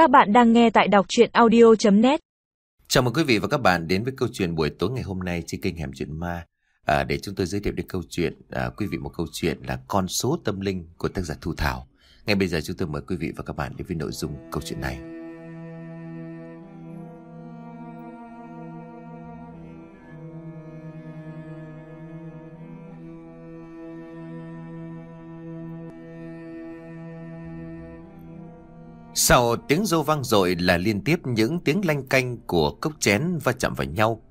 Các bạn đang nghe tại đọc chuyện audio.net Chào mừng quý vị và các bạn đến với câu chuyện buổi tối ngày hôm nay trên kênh Hẻm Chuyện Ma. À, để chúng tôi giới thiệu đến câu chuyện, à, quý vị một câu chuyện là Con số tâm linh của tác giả Thu Thảo. Ngay bây giờ chúng tôi mời quý vị và các bạn đến với nội dung câu chuyện này. Sau tiếng rô vang dội là liên tiếp những tiếng lanh canh của cốc chén va chạm vào nhau.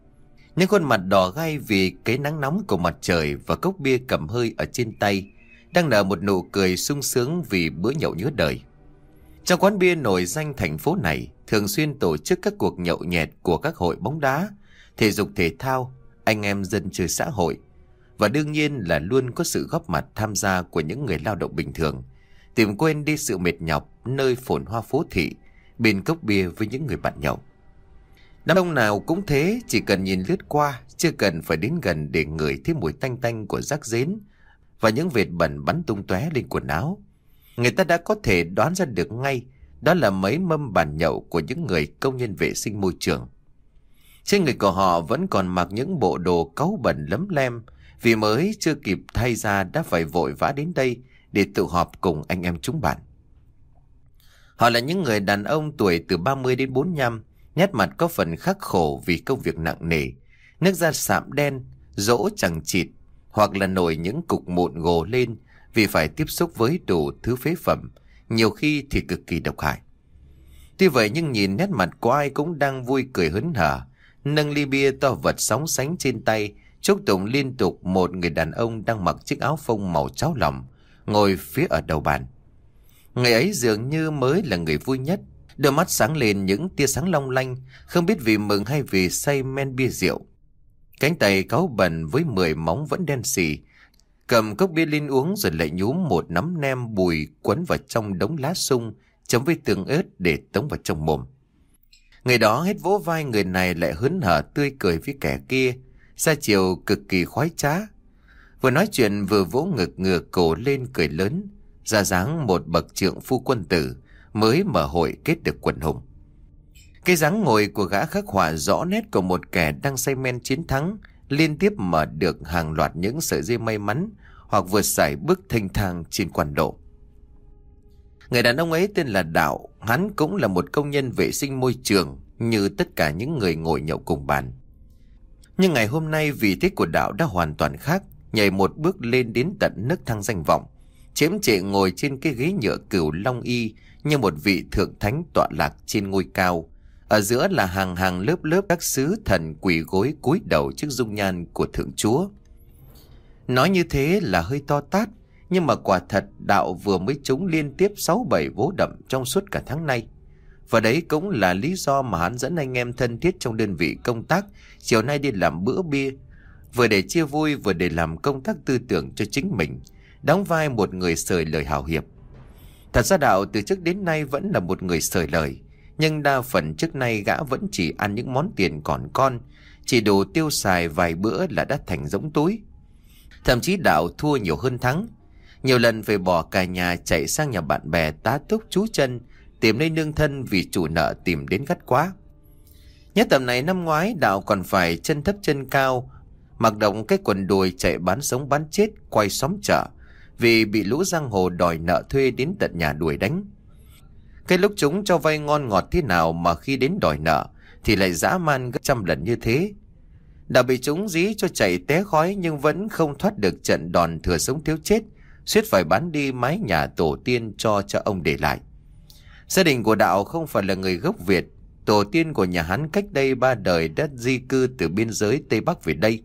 Những khuôn mặt đỏ gai vì cái nắng nóng của mặt trời và cốc bia cầm hơi ở trên tay đang nở một nụ cười sung sướng vì bữa nhậu nhớ đời. Trong quán bia nổi danh thành phố này thường xuyên tổ chức các cuộc nhậu nhẹt của các hội bóng đá, thể dục thể thao, anh em dân chơi xã hội và đương nhiên là luôn có sự góp mặt tham gia của những người lao động bình thường tìm quên đi sự mệt nhọc nơi phồn hoa phố thị, bên cốc bia với những người bạn nhậu. Đám đông nào cũng thế, chỉ cần nhìn lướt qua, chưa cần phải đến gần để ngửi thấy mùi tanh tanh của rác rến và những vệt bẩn bắn tung tóe lên quần áo. Người ta đã có thể đoán ra được ngay đó là mấy mâm bàn nhậu của những người công nhân vệ sinh môi trường. Trên người của họ vẫn còn mặc những bộ đồ cáu bẩn lấm lem vì mới chưa kịp thay ra đã phải vội vã đến đây để tụ họp cùng anh em chúng bạn. Họ là những người đàn ông tuổi từ 30 đến 45, nét mặt có phần khắc khổ vì công việc nặng nề, nước da sạm đen, rỗ chẳng chịt, hoặc là nổi những cục mụn gồ lên vì phải tiếp xúc với đủ thứ phế phẩm, nhiều khi thì cực kỳ độc hại. Tuy vậy nhưng nhìn nét mặt của ai cũng đang vui cười hớn hở, nâng ly bia to vật sóng sánh trên tay, chúc tụng liên tục một người đàn ông đang mặc chiếc áo phông màu cháo lòng, ngồi phía ở đầu bàn ngày ấy dường như mới là người vui nhất, đôi mắt sáng lên những tia sáng long lanh, không biết vì mừng hay vì say men bia rượu. Cánh tay cáu bẩn với mười móng vẫn đen xì, cầm cốc bia lên uống rồi lại nhúm một nắm nem bùi quấn vào trong đống lá sung, chấm với tương ớt để tống vào trong mồm. Người đó hết vỗ vai người này lại hớn hở tươi cười với kẻ kia, ra chiều cực kỳ khoái trá, Vừa nói chuyện vừa vỗ ngực ngửa cổ lên cười lớn, ra dáng một bậc trượng phu quân tử mới mở hội kết được quần hùng. Cái dáng ngồi của gã khắc họa rõ nét của một kẻ đang say men chiến thắng, liên tiếp mở được hàng loạt những sợi dây may mắn hoặc vượt giải bước thanh thang trên quan độ. Người đàn ông ấy tên là Đạo, hắn cũng là một công nhân vệ sinh môi trường như tất cả những người ngồi nhậu cùng bàn. Nhưng ngày hôm nay vị thế của Đạo đã hoàn toàn khác nhảy một bước lên đến tận nấc thang danh vọng, chiếm trệ ngồi trên cái ghế nhựa cửu long y như một vị thượng thánh tọa lạc trên ngôi cao. Ở giữa là hàng hàng lớp lớp các sứ thần quỳ gối cúi đầu trước dung nhan của thượng chúa. Nói như thế là hơi to tát, nhưng mà quả thật đạo vừa mới trúng liên tiếp 6-7 vố đậm trong suốt cả tháng nay. Và đấy cũng là lý do mà hắn dẫn anh em thân thiết trong đơn vị công tác chiều nay đi làm bữa bia vừa để chia vui vừa để làm công tác tư tưởng cho chính mình, đóng vai một người sời lời hào hiệp. Thật ra đạo từ trước đến nay vẫn là một người sời lời, nhưng đa phần trước nay gã vẫn chỉ ăn những món tiền còn con, chỉ đủ tiêu xài vài bữa là đã thành rỗng túi. Thậm chí đạo thua nhiều hơn thắng, nhiều lần phải bỏ cả nhà chạy sang nhà bạn bè tá túc chú chân, tìm nơi nương thân vì chủ nợ tìm đến gắt quá. Nhất tầm này năm ngoái đạo còn phải chân thấp chân cao Mặc động cái quần đùi chạy bán sống bán chết quay xóm chợ vì bị lũ giang hồ đòi nợ thuê đến tận nhà đuổi đánh. Cái lúc chúng cho vay ngon ngọt thế nào mà khi đến đòi nợ thì lại dã man gấp trăm lần như thế. Đã bị chúng dí cho chạy té khói nhưng vẫn không thoát được trận đòn thừa sống thiếu chết, suýt phải bán đi mái nhà tổ tiên cho cha ông để lại. Gia đình của Đạo không phải là người gốc Việt, tổ tiên của nhà hắn cách đây ba đời đã di cư từ biên giới Tây Bắc về đây.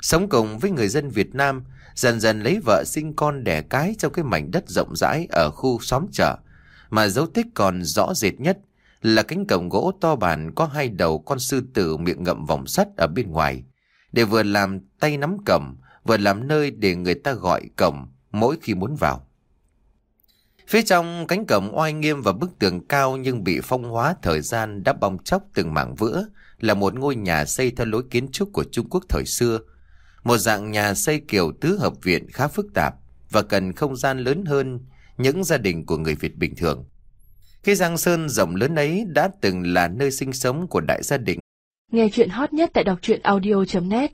Sống cùng với người dân Việt Nam, dần dần lấy vợ sinh con đẻ cái trong cái mảnh đất rộng rãi ở khu xóm chợ. Mà dấu tích còn rõ rệt nhất là cánh cổng gỗ to bản có hai đầu con sư tử miệng ngậm vòng sắt ở bên ngoài. Để vừa làm tay nắm cổng, vừa làm nơi để người ta gọi cổng mỗi khi muốn vào. Phía trong cánh cổng oai nghiêm và bức tường cao nhưng bị phong hóa thời gian đã bong chóc từng mảng vữa là một ngôi nhà xây theo lối kiến trúc của Trung Quốc thời xưa một dạng nhà xây kiểu tứ hợp viện khá phức tạp và cần không gian lớn hơn những gia đình của người Việt bình thường. Cái giang sơn rộng lớn ấy đã từng là nơi sinh sống của đại gia đình. Nghe chuyện hot nhất tại đọc truyện audio.net